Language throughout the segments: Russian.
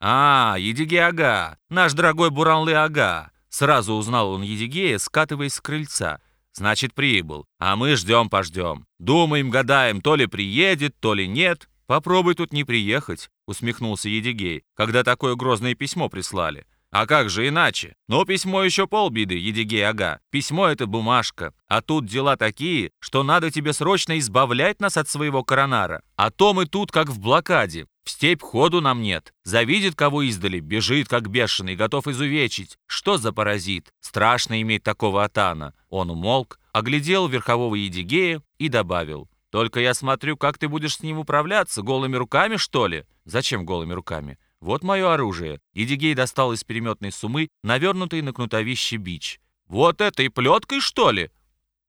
«А, Едиге-ага, наш дорогой Буранлы-ага!» Сразу узнал он Едигея, скатываясь с крыльца. «Значит, прибыл. А мы ждем-пождем. Думаем, гадаем, то ли приедет, то ли нет. Попробуй тут не приехать», — усмехнулся Едигей, когда такое грозное письмо прислали. А как же иначе? Но письмо еще полбеды, Едигей-ага. Письмо — это бумажка. А тут дела такие, что надо тебе срочно избавлять нас от своего коронара. А то мы тут как в блокаде. В степь ходу нам нет. Завидит кого издали, бежит как бешеный, готов изувечить. Что за паразит? Страшно иметь такого атана. Он умолк, оглядел верхового Едигея и добавил. «Только я смотрю, как ты будешь с ним управляться, голыми руками, что ли?» «Зачем голыми руками?» «Вот мое оружие». Идигей достал из переметной сумы навернутый на кнутовище бич. «Вот этой плеткой, что ли?»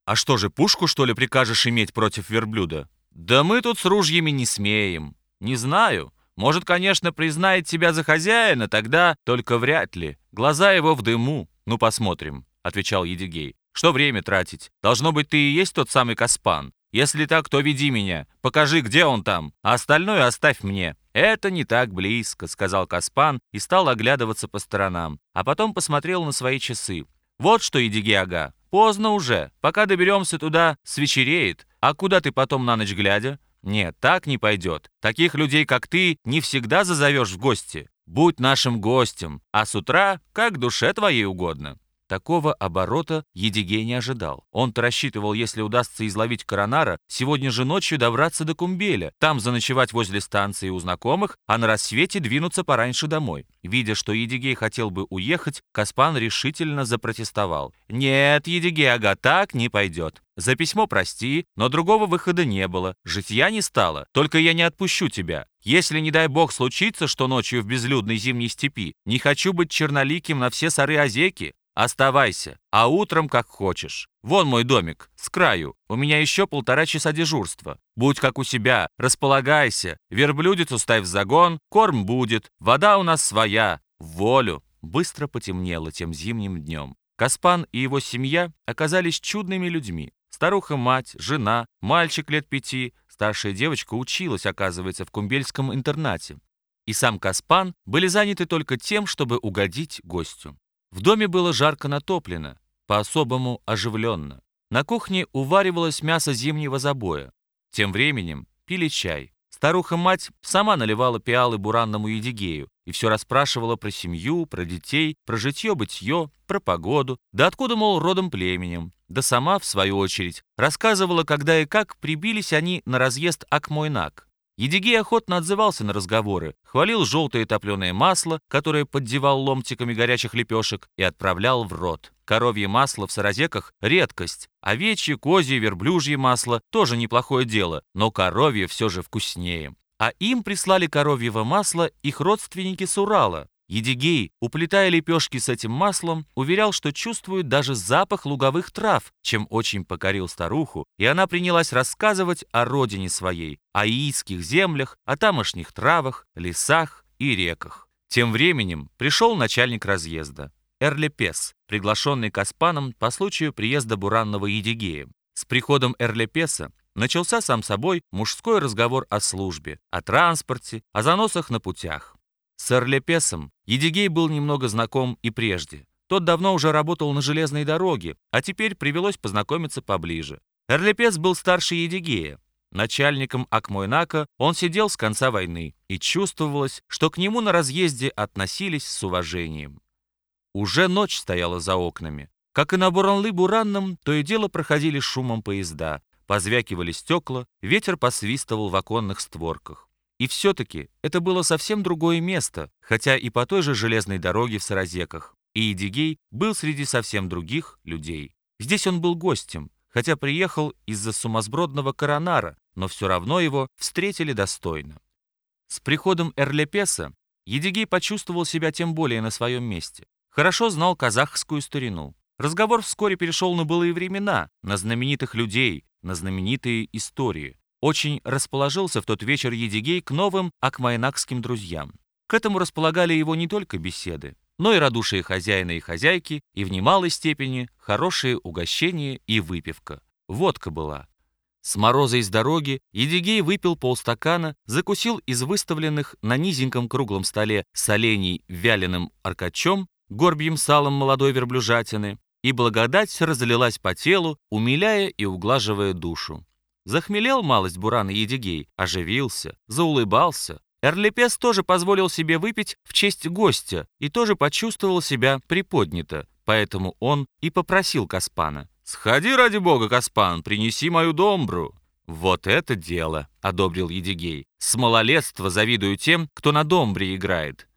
«А что же, пушку, что ли, прикажешь иметь против верблюда?» «Да мы тут с ружьями не смеем». «Не знаю. Может, конечно, признает тебя за хозяина, тогда только вряд ли. Глаза его в дыму. Ну, посмотрим», — отвечал Едигей. «Что время тратить? Должно быть, ты и есть тот самый Каспан. Если так, то веди меня. Покажи, где он там, а остальное оставь мне». «Это не так близко», — сказал Каспан и стал оглядываться по сторонам, а потом посмотрел на свои часы. «Вот что, Идигиага, поздно уже. Пока доберемся туда, свечереет. А куда ты потом на ночь глядя?» «Нет, так не пойдет. Таких людей, как ты, не всегда зазовешь в гости. Будь нашим гостем, а с утра, как душе твоей угодно». Такого оборота Едигей не ожидал. Он-то рассчитывал, если удастся изловить коронара, сегодня же ночью добраться до Кумбеля, там заночевать возле станции у знакомых, а на рассвете двинуться пораньше домой. Видя, что Едигей хотел бы уехать, Каспан решительно запротестовал. «Нет, Едигей, ага, так не пойдет. За письмо прости, но другого выхода не было. Житья не стало. Только я не отпущу тебя. Если, не дай бог, случится, что ночью в безлюдной зимней степи, не хочу быть черноликим на все сары-озеки. Оставайся, а утром как хочешь. Вон мой домик, с краю. У меня еще полтора часа дежурства. Будь как у себя, располагайся. Верблюдицу ставь в загон, корм будет. Вода у нас своя. Волю. Быстро потемнело тем зимним днем. Каспан и его семья оказались чудными людьми. Старуха-мать, жена, мальчик лет пяти, старшая девочка училась, оказывается, в кумбельском интернате. И сам Каспан были заняты только тем, чтобы угодить гостю. В доме было жарко натоплено, по-особому оживленно. На кухне уваривалось мясо зимнего забоя. Тем временем пили чай. Старуха-мать сама наливала пиалы буранному едигею и все расспрашивала про семью, про детей, про житье-бытье, про погоду, да откуда, мол, родом племенем. Да сама, в свою очередь, рассказывала, когда и как прибились они на разъезд Акмойнак. Едигей охотно отзывался на разговоры, хвалил желтое топленое масло, которое поддевал ломтиками горячих лепешек и отправлял в рот. Коровье масло в саразеках – редкость. Овечье, козье, верблюжье масло – тоже неплохое дело, но коровье все же вкуснее. А им прислали коровьего масла их родственники с Урала, Едигей, уплетая лепешки с этим маслом, уверял, что чувствует даже запах луговых трав, чем очень покорил старуху, и она принялась рассказывать о родине своей, о ииских землях, о тамошних травах, лесах и реках. Тем временем пришел начальник разъезда, Эрлепес, приглашенный Каспаном по случаю приезда буранного Едигея. С приходом Эрлепеса начался сам собой мужской разговор о службе, о транспорте, о заносах на путях. С Эрлепесом Едигей был немного знаком и прежде. Тот давно уже работал на железной дороге, а теперь привелось познакомиться поближе. Эрлепес был старше Едигея. Начальником Акмойнака он сидел с конца войны, и чувствовалось, что к нему на разъезде относились с уважением. Уже ночь стояла за окнами. Как и на Буранлы-Буранном, то и дело проходили шумом поезда, позвякивали стекла, ветер посвистывал в оконных створках. И все-таки это было совсем другое место, хотя и по той же железной дороге в Саразеках. И Эдигей был среди совсем других людей. Здесь он был гостем, хотя приехал из-за сумасбродного коронара, но все равно его встретили достойно. С приходом Эрлепеса Едигей почувствовал себя тем более на своем месте. Хорошо знал казахскую старину. Разговор вскоре перешел на былые времена, на знаменитых людей, на знаменитые истории очень расположился в тот вечер Едигей к новым акмайнакским друзьям. К этому располагали его не только беседы, но и радушие хозяина и хозяйки, и в немалой степени хорошие угощения и выпивка. Водка была. С мороза из дороги Едигей выпил полстакана, закусил из выставленных на низеньком круглом столе солений вяленым аркачом, горбьим салом молодой верблюжатины, и благодать разлилась по телу, умиляя и углаживая душу. Захмелел малость Буран и Едигей, оживился, заулыбался. Эрлипес тоже позволил себе выпить в честь гостя и тоже почувствовал себя приподнято, поэтому он и попросил Каспана. «Сходи, ради бога, Каспан, принеси мою домбру». «Вот это дело!» — одобрил Едигей. «С малолетства завидую тем, кто на домбре играет.